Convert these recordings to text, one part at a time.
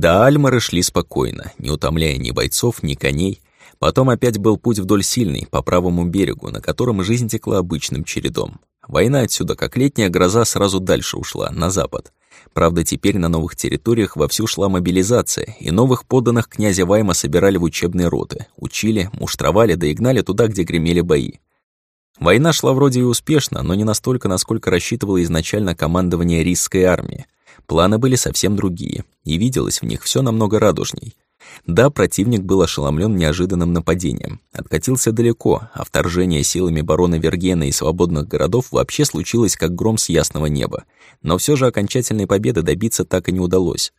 До Альмары шли спокойно, не утомляя ни бойцов, ни коней. Потом опять был путь вдоль Сильной, по правому берегу, на котором жизнь текла обычным чередом. Война отсюда, как летняя гроза, сразу дальше ушла, на запад. Правда, теперь на новых территориях вовсю шла мобилизация, и новых подданных князя Вайма собирали в учебные роты, учили, муштровали да и туда, где гремели бои. Война шла вроде и успешно, но не настолько, насколько рассчитывало изначально командование Рисской армии. Планы были совсем другие, и виделось в них все намного радужней. Да, противник был ошеломлен неожиданным нападением, откатился далеко, а вторжение силами барона Вергена и свободных городов вообще случилось как гром с ясного неба. Но все же окончательной победы добиться так и не удалось.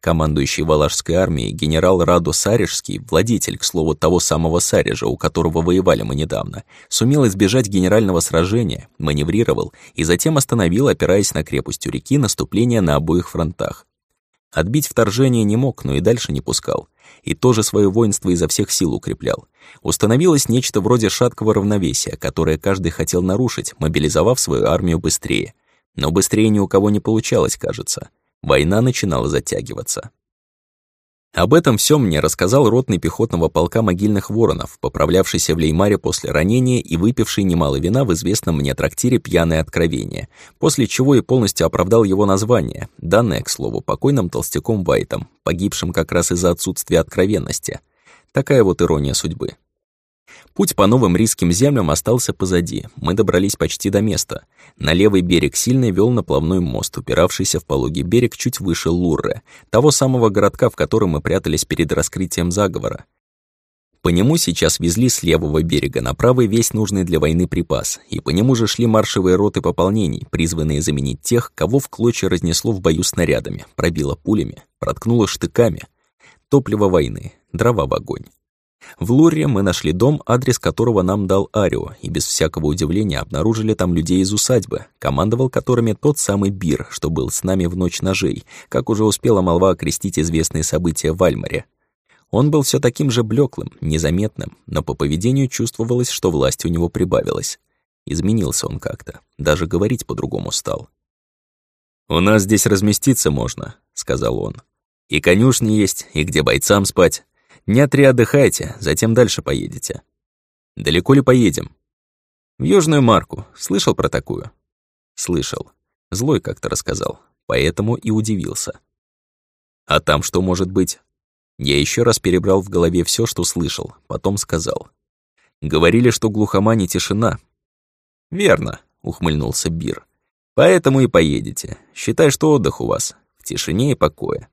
Командующий Валашской армией генерал Радо Сарежский, владетель, к слову, того самого Сарежа, у которого воевали мы недавно, сумел избежать генерального сражения, маневрировал и затем остановил, опираясь на крепость у реки, наступление на обоих фронтах. Отбить вторжение не мог, но и дальше не пускал. И тоже свое воинство изо всех сил укреплял. Установилось нечто вроде шаткого равновесия, которое каждый хотел нарушить, мобилизовав свою армию быстрее. Но быстрее ни у кого не получалось, кажется. Война начинала затягиваться. Об этом все мне рассказал ротный пехотного полка могильных воронов, поправлявшийся в Леймаре после ранения и выпивший немало вина в известном мне трактире «Пьяное откровение», после чего и полностью оправдал его название, данное, к слову, покойным толстяком Вайтом, погибшим как раз из-за отсутствия откровенности. Такая вот ирония судьбы. Путь по новым рисским землям остался позади. Мы добрались почти до места. На левый берег сильно вел наплавной мост, упиравшийся в пологий берег чуть выше Лурре, того самого городка, в котором мы прятались перед раскрытием заговора. По нему сейчас везли с левого берега на правый весь нужный для войны припас, и по нему же шли маршевые роты пополнений, призванные заменить тех, кого в клочья разнесло в бою снарядами, пробило пулями, проткнуло штыками. Топливо войны, дрова в огонь. В Лурре мы нашли дом, адрес которого нам дал Арио, и без всякого удивления обнаружили там людей из усадьбы, командовал которыми тот самый Бир, что был с нами в ночь ножей, как уже успела молва окрестить известные события в Альмаре. Он был все таким же блеклым, незаметным, но по поведению чувствовалось, что власть у него прибавилась. Изменился он как-то, даже говорить по-другому стал. «У нас здесь разместиться можно», — сказал он. «И конюшни есть, и где бойцам спать. Дня три отдыхайте, затем дальше поедете. Далеко ли поедем? В Южную Марку. Слышал про такую? Слышал. Злой как-то рассказал, поэтому и удивился. А там что может быть? Я еще раз перебрал в голове все, что слышал, потом сказал. Говорили, что глухомане тишина. Верно, ухмыльнулся Бир. Поэтому и поедете. Считай, что отдых у вас. В тишине и покое.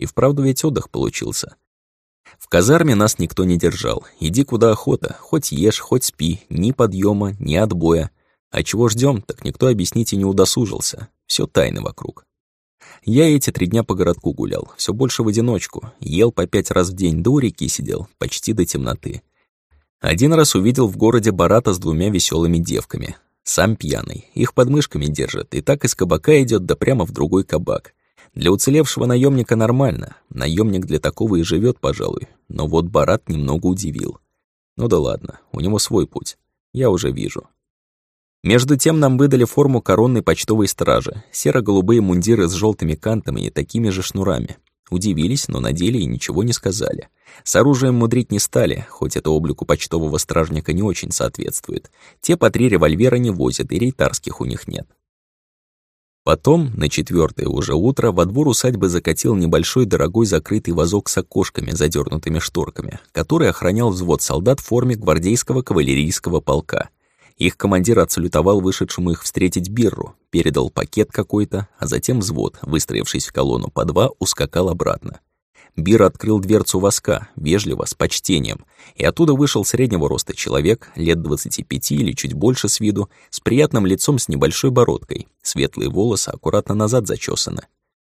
И вправду ведь отдых получился. В казарме нас никто не держал. Иди куда охота, хоть ешь, хоть спи, ни подъема, ни отбоя. А чего ждем, так никто объяснить и не удосужился. Все тайны вокруг. Я эти три дня по городку гулял, все больше в одиночку, ел по пять раз в день, до у реки сидел, почти до темноты. Один раз увидел в городе Барата с двумя веселыми девками. Сам пьяный, их под мышками держит, и так из кабака идет, да прямо в другой кабак. Для уцелевшего наемника нормально. Наемник для такого и живет, пожалуй. Но вот Барат немного удивил. Ну да ладно, у него свой путь. Я уже вижу. Между тем нам выдали форму коронной почтовой стражи, серо-голубые мундиры с желтыми кантами и такими же шнурами. Удивились, но надели и ничего не сказали. С оружием мудрить не стали, хоть это облику почтового стражника не очень соответствует. Те по три револьвера не возят, и рейтарских у них нет. Потом, на четвертое уже утро, во двор усадьбы закатил небольшой дорогой закрытый вазок с окошками, задернутыми шторками, который охранял взвод солдат в форме гвардейского кавалерийского полка. Их командир отсалютовал вышедшему их встретить Бирру, передал пакет какой-то, а затем взвод, выстроившись в колонну по два, ускакал обратно. Бир открыл дверцу воска, вежливо, с почтением, и оттуда вышел среднего роста человек, лет 25 или чуть больше с виду, с приятным лицом с небольшой бородкой, светлые волосы аккуратно назад зачесаны.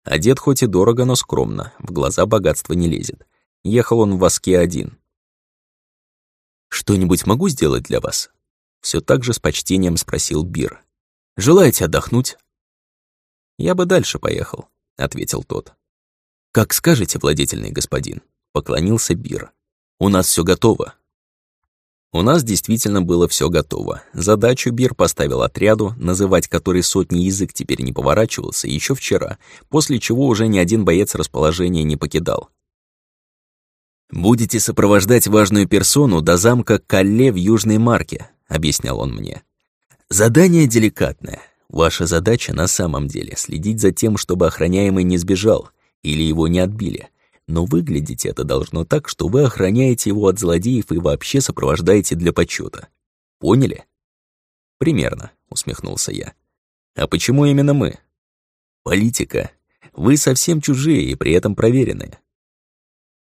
Одет хоть и дорого, но скромно, в глаза богатства не лезет. Ехал он в воске один. «Что-нибудь могу сделать для вас?» Все так же с почтением спросил Бир. «Желаете отдохнуть?» «Я бы дальше поехал», — ответил тот. «Как скажете, владетельный господин», — поклонился Бир. «У нас все готово». У нас действительно было все готово. Задачу Бир поставил отряду, называть который сотни язык теперь не поворачивался, еще вчера, после чего уже ни один боец расположения не покидал. «Будете сопровождать важную персону до замка Калле в Южной Марке», — объяснял он мне. «Задание деликатное. Ваша задача на самом деле следить за тем, чтобы охраняемый не сбежал или его не отбили. Но выглядеть это должно так, что вы охраняете его от злодеев и вообще сопровождаете для почета. Поняли? Примерно, усмехнулся я. А почему именно мы? Политика. Вы совсем чужие и при этом проверенные.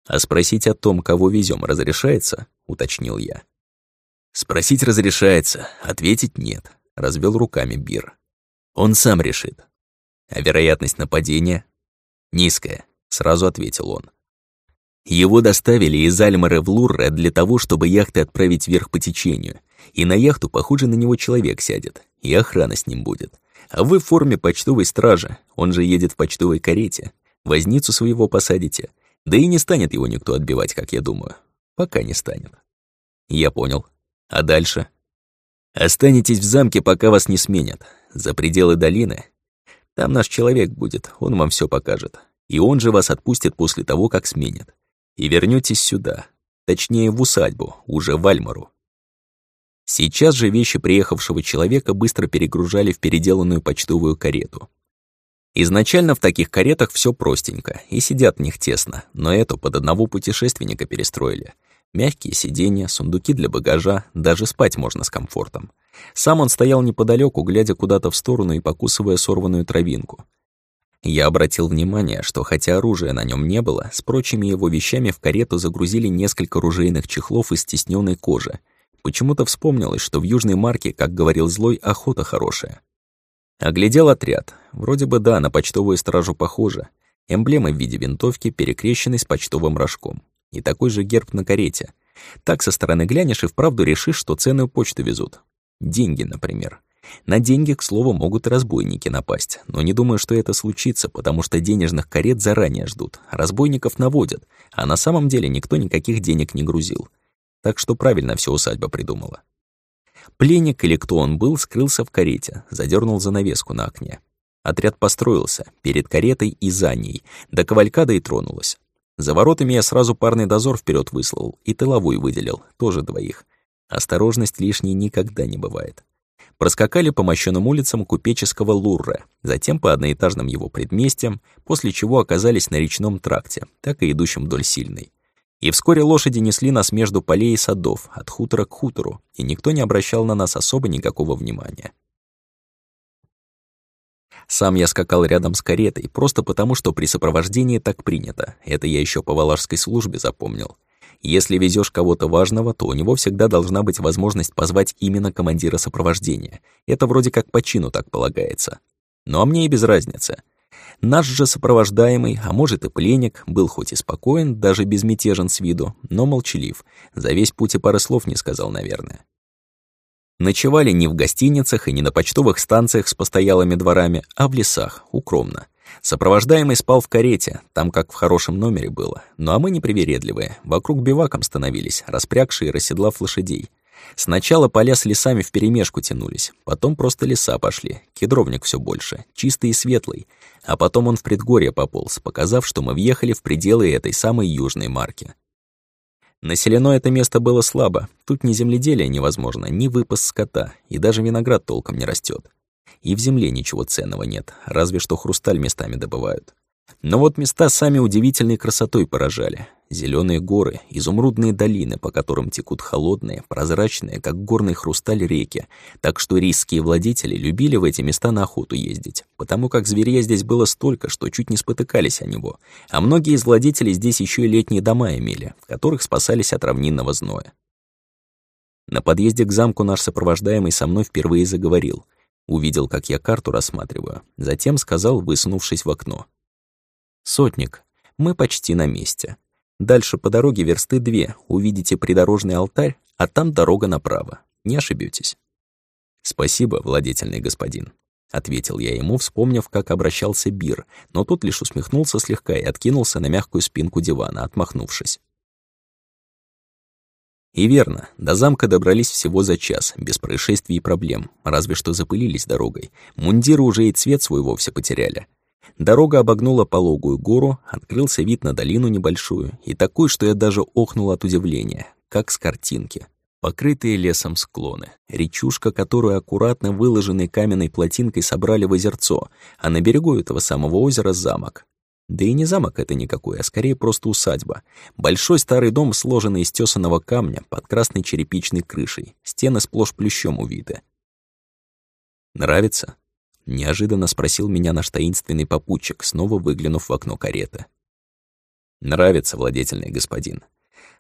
А спросить о том, кого везем, разрешается, уточнил я. Спросить разрешается, ответить нет, развел руками Бир. Он сам решит. А вероятность нападения? Низкая, сразу ответил он. Его доставили из Альмара в Лурре для того, чтобы яхты отправить вверх по течению. И на яхту, похоже, на него человек сядет, и охрана с ним будет. А вы в форме почтовой стражи, он же едет в почтовой карете. Возницу своего посадите. Да и не станет его никто отбивать, как я думаю. Пока не станет. Я понял. А дальше? Останетесь в замке, пока вас не сменят. За пределы долины. Там наш человек будет, он вам все покажет. И он же вас отпустит после того, как сменит. И вернётесь сюда. Точнее, в усадьбу, уже в Альмару. Сейчас же вещи приехавшего человека быстро перегружали в переделанную почтовую карету. Изначально в таких каретах все простенько, и сидят в них тесно, но эту под одного путешественника перестроили — Мягкие сиденья, сундуки для багажа, даже спать можно с комфортом. Сам он стоял неподалеку, глядя куда-то в сторону и покусывая сорванную травинку. Я обратил внимание, что хотя оружия на нем не было, с прочими его вещами в карету загрузили несколько ружейных чехлов из стесненной кожи. Почему-то вспомнилось, что в Южной Марке, как говорил Злой, охота хорошая. Оглядел отряд. Вроде бы да, на почтовую стражу похоже. Эмблемы в виде винтовки, перекрещенной с почтовым рожком и такой же герб на карете. Так со стороны глянешь и вправду решишь, что ценную почту везут. Деньги, например. На деньги, к слову, могут разбойники напасть, но не думаю, что это случится, потому что денежных карет заранее ждут, разбойников наводят, а на самом деле никто никаких денег не грузил. Так что правильно все усадьба придумала. Пленник или кто он был, скрылся в карете, задернул занавеску на окне. Отряд построился, перед каретой и за ней, до кавалькада и тронулась. За воротами я сразу парный дозор вперед выслал и тыловой выделил, тоже двоих. Осторожность лишней никогда не бывает. Проскакали по мощенным улицам купеческого Лурра, затем по одноэтажным его предместьям, после чего оказались на речном тракте, так и идущем вдоль Сильной. И вскоре лошади несли нас между полей и садов, от хутора к хутору, и никто не обращал на нас особо никакого внимания. Сам я скакал рядом с каретой, просто потому, что при сопровождении так принято. Это я еще по валашской службе запомнил. Если везешь кого-то важного, то у него всегда должна быть возможность позвать именно командира сопровождения. Это вроде как по чину так полагается. Ну а мне и без разницы. Наш же сопровождаемый, а может и пленник, был хоть и спокоен, даже безмятежен с виду, но молчалив. За весь путь и пары слов не сказал, наверное. Ночевали не в гостиницах и не на почтовых станциях с постоялыми дворами, а в лесах, укромно. Сопровождаемый спал в карете, там как в хорошем номере было. Ну а мы непривередливые, вокруг биваком становились, распрягшие, расседлав лошадей. Сначала поля с лесами вперемешку тянулись, потом просто леса пошли, кедровник все больше, чистый и светлый. А потом он в предгорье пополз, показав, что мы въехали в пределы этой самой южной марки. Населено это место было слабо, тут ни земледелие невозможно, ни выпас скота, и даже виноград толком не растет. И в земле ничего ценного нет, разве что хрусталь местами добывают. Но вот места сами удивительной красотой поражали. Зеленые горы, изумрудные долины, по которым текут холодные, прозрачные, как горный хрусталь реки, так что рисские владетели любили в эти места на охоту ездить, потому как зверя здесь было столько, что чуть не спотыкались о него, а многие из владетелей здесь еще и летние дома имели, в которых спасались от равнинного зноя. На подъезде к замку наш сопровождаемый со мной впервые заговорил. Увидел, как я карту рассматриваю, затем сказал, высунувшись в окно. «Сотник, мы почти на месте. Дальше по дороге версты две, увидите придорожный алтарь, а там дорога направо. Не ошибетесь. «Спасибо, владетельный господин», — ответил я ему, вспомнив, как обращался Бир, но тот лишь усмехнулся слегка и откинулся на мягкую спинку дивана, отмахнувшись. И верно, до замка добрались всего за час, без происшествий и проблем, разве что запылились дорогой. Мундиры уже и цвет свой вовсе потеряли. Дорога обогнула пологую гору, открылся вид на долину небольшую, и такой, что я даже охнул от удивления, как с картинки. Покрытые лесом склоны, речушка, которую аккуратно выложенной каменной плотинкой собрали в озерцо, а на берегу этого самого озера замок. Да и не замок это никакой, а скорее просто усадьба. Большой старый дом, сложенный из тесаного камня, под красной черепичной крышей, стены сплошь плющом увиты. «Нравится?» — неожиданно спросил меня наш таинственный попутчик, снова выглянув в окно кареты. «Нравится, владетельный господин.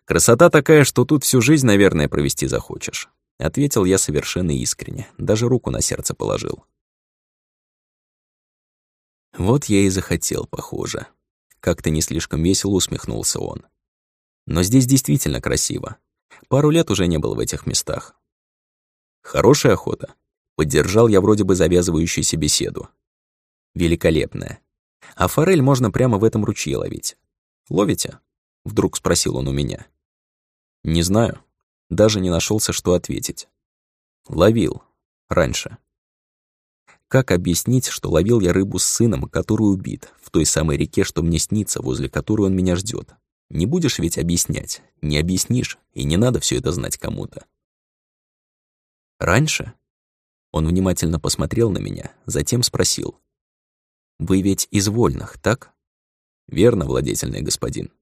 Красота такая, что тут всю жизнь, наверное, провести захочешь», — ответил я совершенно искренне, даже руку на сердце положил. Вот я и захотел, похоже. Как-то не слишком весело усмехнулся он. Но здесь действительно красиво. Пару лет уже не был в этих местах. Хорошая охота. Поддержал я вроде бы завязывающуюся беседу. Великолепная. А форель можно прямо в этом ручье ловить. Ловите? Вдруг спросил он у меня. Не знаю. Даже не нашелся, что ответить. Ловил. Раньше. Как объяснить, что ловил я рыбу с сыном, который убит, в той самой реке, что мне снится, возле которой он меня ждет? Не будешь ведь объяснять, не объяснишь, и не надо все это знать кому-то. Раньше? Он внимательно посмотрел на меня, затем спросил. «Вы ведь из вольных, так?» «Верно, владетельный господин».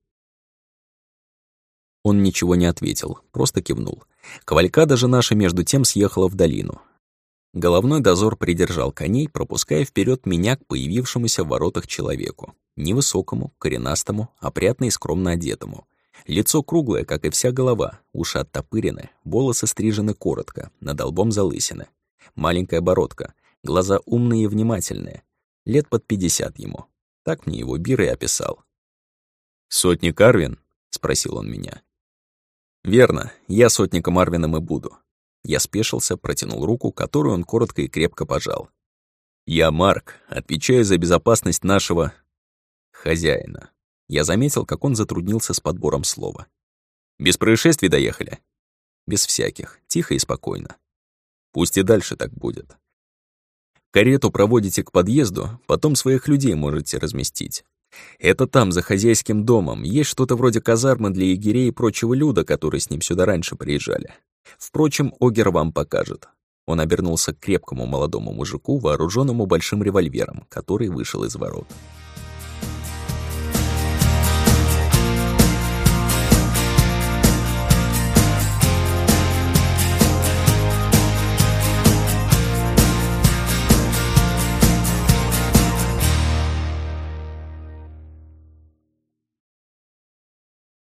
Он ничего не ответил, просто кивнул. Кавалькада же наша между тем съехала в долину, Головной дозор придержал коней, пропуская вперед меня к появившемуся в воротах человеку. Невысокому, коренастому, опрятно и скромно одетому. Лицо круглое, как и вся голова, уши оттопырены, волосы стрижены коротко, над лбом залысины. Маленькая бородка, глаза умные и внимательные. Лет под пятьдесят ему. Так мне его Бир и описал. «Сотник Арвин?» — спросил он меня. «Верно, я сотником Арвином и буду. Я спешился, протянул руку, которую он коротко и крепко пожал. «Я Марк, отвечаю за безопасность нашего... хозяина». Я заметил, как он затруднился с подбором слова. «Без происшествий доехали?» «Без всяких, тихо и спокойно. Пусть и дальше так будет. Карету проводите к подъезду, потом своих людей можете разместить. Это там, за хозяйским домом, есть что-то вроде казармы для егерей и прочего люда, которые с ним сюда раньше приезжали. Впрочем, Огер вам покажет. Он обернулся к крепкому молодому мужику, вооруженному большим револьвером, который вышел из ворот.